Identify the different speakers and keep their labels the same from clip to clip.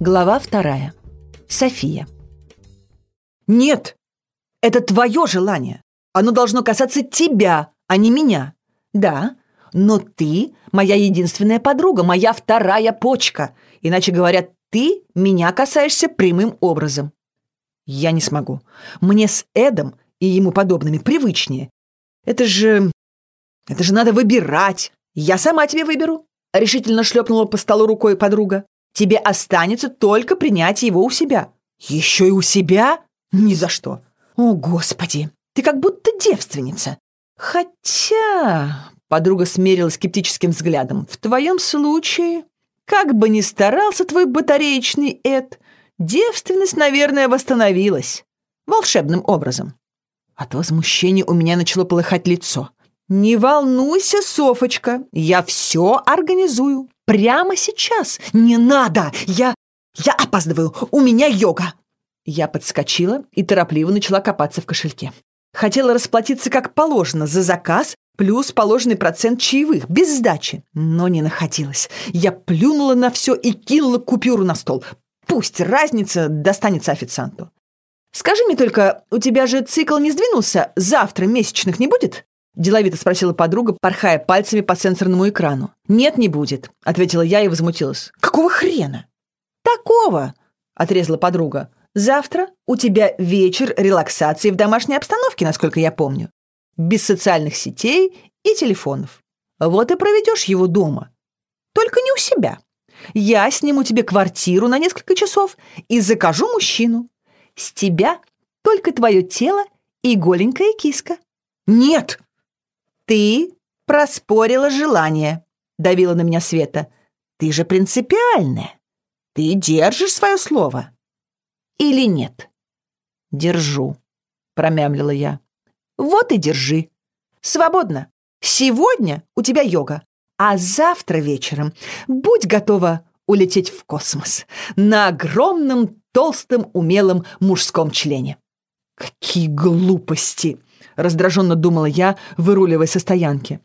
Speaker 1: Глава вторая. София. «Нет! Это твое желание. Оно должно касаться тебя, а не меня. Да, но ты моя единственная подруга, моя вторая почка. Иначе говоря, ты меня касаешься прямым образом. Я не смогу. Мне с Эдом и ему подобными привычнее. Это же... Это же надо выбирать. Я сама тебе выберу. Решительно шлепнула по столу рукой подруга. Тебе останется только принять его у себя. Еще и у себя? Ни за что. О, Господи, ты как будто девственница. Хотя... Подруга смерила скептическим взглядом. В твоем случае, как бы ни старался твой батареечный Эд, девственность, наверное, восстановилась. Волшебным образом. От возмущения у меня начало полыхать лицо. «Не волнуйся, Софочка, я все организую. Прямо сейчас. Не надо! Я... я опаздываю. У меня йога!» Я подскочила и торопливо начала копаться в кошельке. Хотела расплатиться как положено за заказ, плюс положенный процент чаевых, без сдачи. Но не находилась. Я плюнула на все и кинула купюру на стол. Пусть разница достанется официанту. «Скажи мне только, у тебя же цикл не сдвинулся? Завтра месячных не будет?» Деловито спросила подруга, порхая пальцами по сенсорному экрану. «Нет, не будет», — ответила я и возмутилась. «Какого хрена?» «Такого», — отрезала подруга. «Завтра у тебя вечер релаксации в домашней обстановке, насколько я помню. Без социальных сетей и телефонов. Вот и проведешь его дома. Только не у себя. Я сниму тебе квартиру на несколько часов и закажу мужчину. С тебя только твое тело и голенькая киска». «Нет!» «Ты проспорила желание», — давила на меня Света. «Ты же принципиальная. Ты держишь свое слово. Или нет?» «Держу», — промямлила я. «Вот и держи. Свободно. Сегодня у тебя йога, а завтра вечером будь готова улететь в космос на огромном, толстом, умелом мужском члене». «Какие глупости!» Раздраженно думала я, выруливая со стоянки.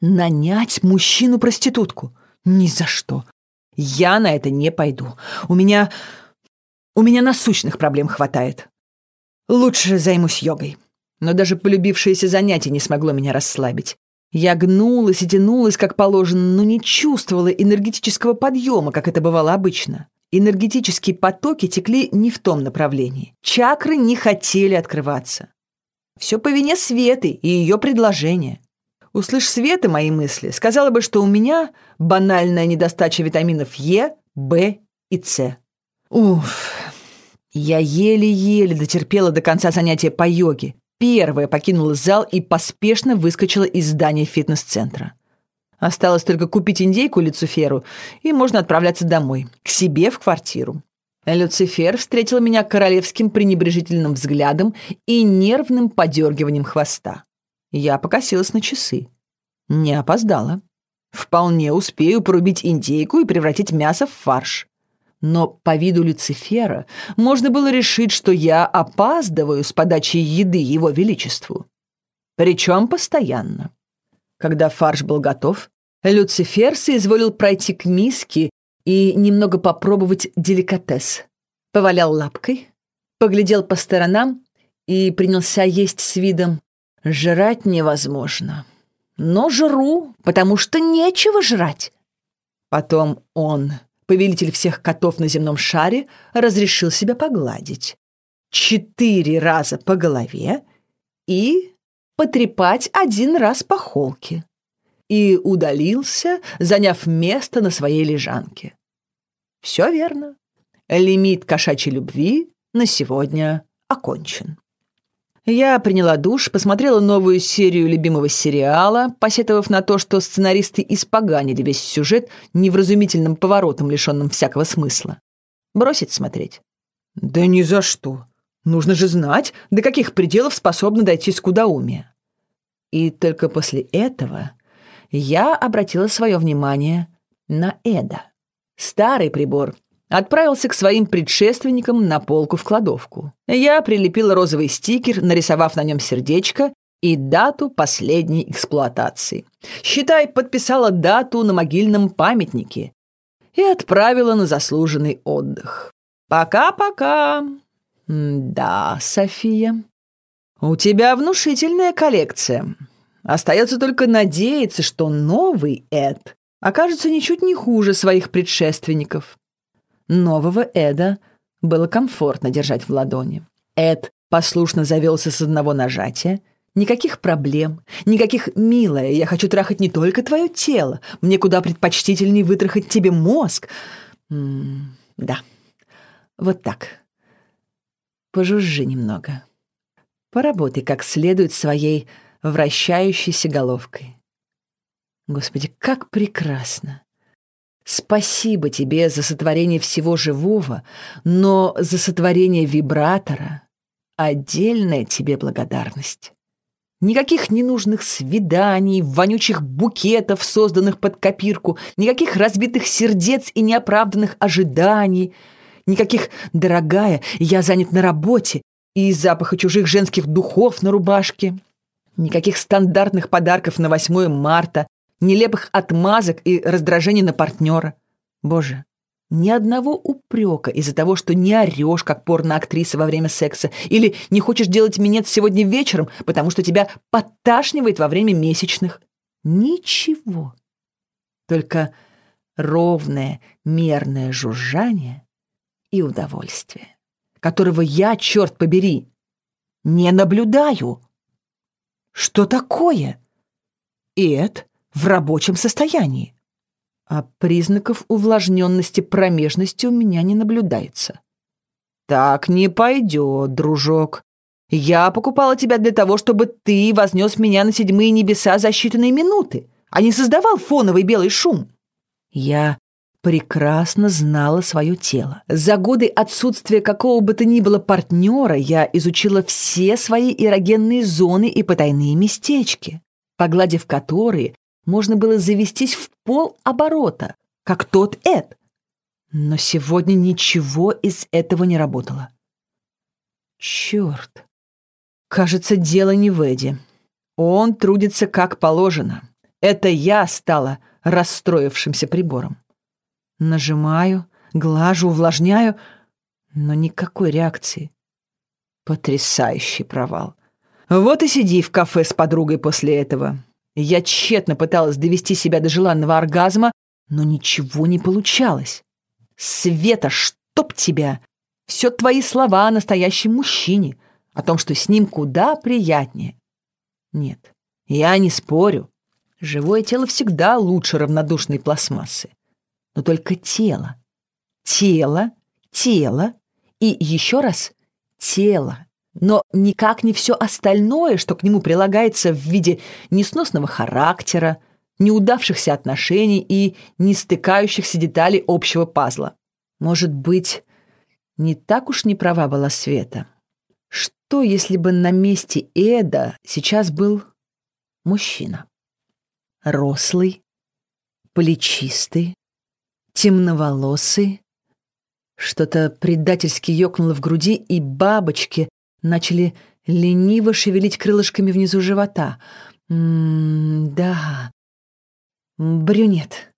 Speaker 1: Нанять мужчину-проститутку? Ни за что. Я на это не пойду. У меня... У меня насущных проблем хватает. Лучше займусь йогой. Но даже полюбившееся занятие не смогло меня расслабить. Я гнулась и тянулась, как положено, но не чувствовала энергетического подъема, как это бывало обычно. Энергетические потоки текли не в том направлении. Чакры не хотели открываться. Все по вине Светы и ее предложения. Услышь Света мои мысли, сказала бы, что у меня банальная недостача витаминов Е, В и С. Уф, я еле-еле дотерпела до конца занятия по йоге. Первая покинула зал и поспешно выскочила из здания фитнес-центра. Осталось только купить индейку Люциферу, и можно отправляться домой, к себе в квартиру. Люцифер встретил меня королевским пренебрежительным взглядом и нервным подергиванием хвоста. Я покосилась на часы. Не опоздала. Вполне успею порубить индейку и превратить мясо в фарш. Но по виду Люцифера можно было решить, что я опаздываю с подачей еды его величеству. Причем постоянно. Когда фарш был готов, Люцифер соизволил пройти к миске и немного попробовать деликатес. Повалял лапкой, поглядел по сторонам и принялся есть с видом «Жрать невозможно, но жру, потому что нечего жрать». Потом он, повелитель всех котов на земном шаре, разрешил себя погладить. Четыре раза по голове и потрепать один раз по холке и удалился, заняв место на своей лежанке. Все верно. Лимит кошачьей любви на сегодня окончен. Я приняла душ, посмотрела новую серию любимого сериала, посетовав на то, что сценаристы испоганили весь сюжет невразумительным поворотом, лишенным всякого смысла. Бросить смотреть? Да ни за что. Нужно же знать, до каких пределов способно дойти скудоумие. И только после этого я обратила свое внимание на Эда. Старый прибор отправился к своим предшественникам на полку в кладовку. Я прилепила розовый стикер, нарисовав на нем сердечко и дату последней эксплуатации. Считай, подписала дату на могильном памятнике. и отправила на заслуженный отдых. Пока-пока. Да, София, у тебя внушительная коллекция. Остается только надеяться, что новый Эд окажется ничуть не хуже своих предшественников. Нового Эда было комфортно держать в ладони. Эд послушно завелся с одного нажатия. Никаких проблем, никаких «милая, я хочу трахать не только твое тело, мне куда предпочтительнее вытрахать тебе мозг». М -м да, вот так. Пожужжи немного. Поработай как следует своей вращающейся головкой. Господи, как прекрасно! Спасибо тебе за сотворение всего живого, но за сотворение вибратора отдельная тебе благодарность. Никаких ненужных свиданий, вонючих букетов, созданных под копирку, никаких разбитых сердец и неоправданных ожиданий, никаких «дорогая, я занят на работе» и запаха чужих женских духов на рубашке, никаких стандартных подарков на 8 марта, нелепых отмазок и раздражений на партнера. Боже, ни одного упрека из-за того, что не орешь, как порноактриса во время секса, или не хочешь делать минет сегодня вечером, потому что тебя подташнивает во время месячных. Ничего. Только ровное, мерное жужжание и удовольствие, которого я, черт побери, не наблюдаю. Что такое? Эд в рабочем состоянии. А признаков увлажненности промежности у меня не наблюдается. Так не пойдет, дружок. Я покупала тебя для того, чтобы ты вознес меня на седьмые небеса за считанные минуты, а не создавал фоновый белый шум. Я прекрасно знала свое тело. За годы отсутствия какого бы то ни было партнера я изучила все свои эрогенные зоны и потайные местечки, погладив которые, можно было завестись в пол оборота, как тот Эд. Но сегодня ничего из этого не работало. Черт. Кажется, дело не в Эде. Он трудится как положено. Это я стала расстроившимся прибором. Нажимаю, глажу, увлажняю, но никакой реакции. Потрясающий провал. Вот и сиди в кафе с подругой после этого. Я тщетно пыталась довести себя до желанного оргазма, но ничего не получалось. Света, чтоб тебя! Все твои слова о настоящем мужчине, о том, что с ним куда приятнее. Нет, я не спорю. Живое тело всегда лучше равнодушной пластмассы. Но только тело. Тело, тело и еще раз тело но никак не все остальное, что к нему прилагается в виде несносного характера, неудавшихся отношений и не стыкающихся деталей общего пазла. Может быть, не так уж не права была Света. Что, если бы на месте Эда сейчас был мужчина? Рослый, плечистый, темноволосый. Что-то предательски ёкнуло в груди, и бабочки начали лениво шевелить крылышками внизу живота. М -м да. Брюнет.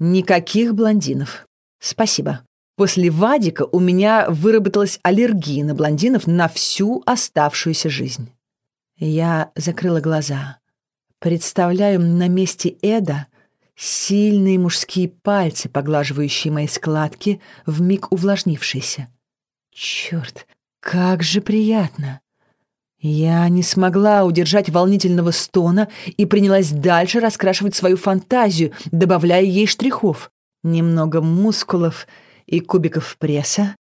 Speaker 1: Никаких блондинов. Спасибо. После Вадика у меня выработалась аллергия на блондинов на всю оставшуюся жизнь. Я закрыла глаза. Представляю на месте Эда сильные мужские пальцы, поглаживающие мои складки, вмиг увлажнившиеся. Черт, как же приятно! Я не смогла удержать волнительного стона и принялась дальше раскрашивать свою фантазию, добавляя ей штрихов. Немного мускулов и кубиков пресса,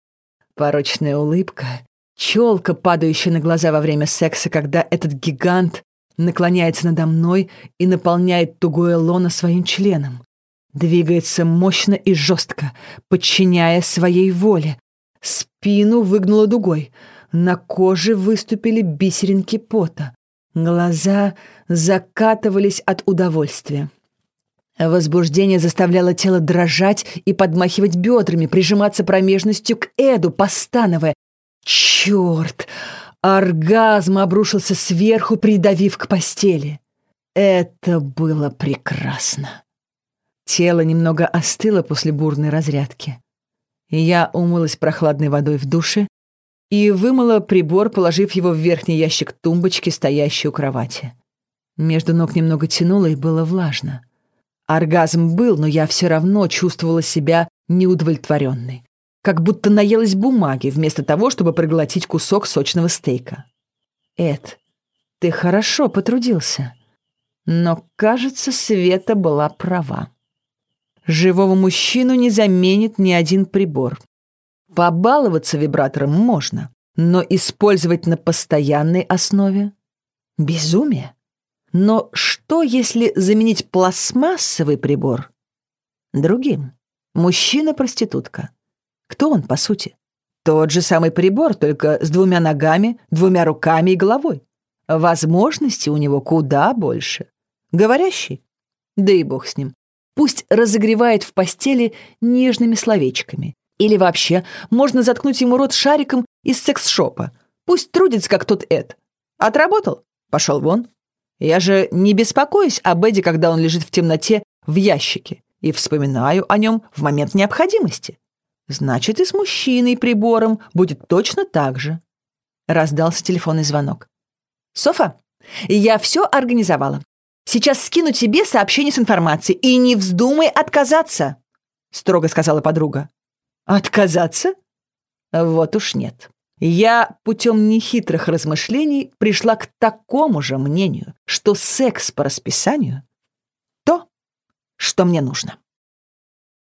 Speaker 1: порочная улыбка, челка, падающая на глаза во время секса, когда этот гигант наклоняется надо мной и наполняет тугое лоно своим членом. Двигается мощно и жестко, подчиняя своей воле, Спину выгнуло дугой. На коже выступили бисеринки пота. Глаза закатывались от удовольствия. Возбуждение заставляло тело дрожать и подмахивать бедрами, прижиматься промежностью к Эду, постановая. «Черт!» Оргазм обрушился сверху, придавив к постели. Это было прекрасно. Тело немного остыло после бурной разрядки. Я умылась прохладной водой в душе и вымыла прибор, положив его в верхний ящик тумбочки, стоящей у кровати. Между ног немного тянуло и было влажно. Оргазм был, но я все равно чувствовала себя неудовлетворенной. Как будто наелась бумаги, вместо того, чтобы проглотить кусок сочного стейка. Эд, ты хорошо потрудился. Но, кажется, Света была права. Живого мужчину не заменит ни один прибор. Побаловаться вибратором можно, но использовать на постоянной основе — безумие. Но что, если заменить пластмассовый прибор другим? Мужчина-проститутка. Кто он, по сути? Тот же самый прибор, только с двумя ногами, двумя руками и головой. Возможностей у него куда больше. Говорящий? Да и бог с ним. Пусть разогревает в постели нежными словечками. Или вообще можно заткнуть ему рот шариком из секс-шопа. Пусть трудится, как тот Эд. Отработал? Пошел вон. Я же не беспокоюсь об Эде, когда он лежит в темноте в ящике, и вспоминаю о нем в момент необходимости. Значит, и с мужчиной-прибором будет точно так же. Раздался телефонный звонок. «Софа, я все организовала. Сейчас скину тебе сообщение с информацией, и не вздумай отказаться», — строго сказала подруга. «Отказаться? Вот уж нет». Я путем нехитрых размышлений пришла к такому же мнению, что секс по расписанию — то, что мне нужно.